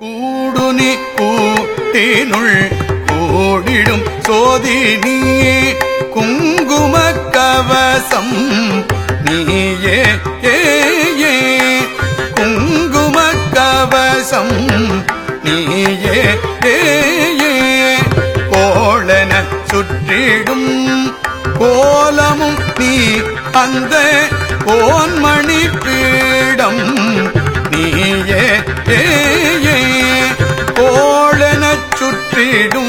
கூடுனி கூட்டினுள் ஓடிடும் சோதினியே குங்கும கவசம் நீயே ஏ குங்கும கவசம் நீயே ஏ கோளன சுற்றிடும் கோலமும் நீ அந்த கோன்மணி பீடம். நீயே ஏ. விடும்.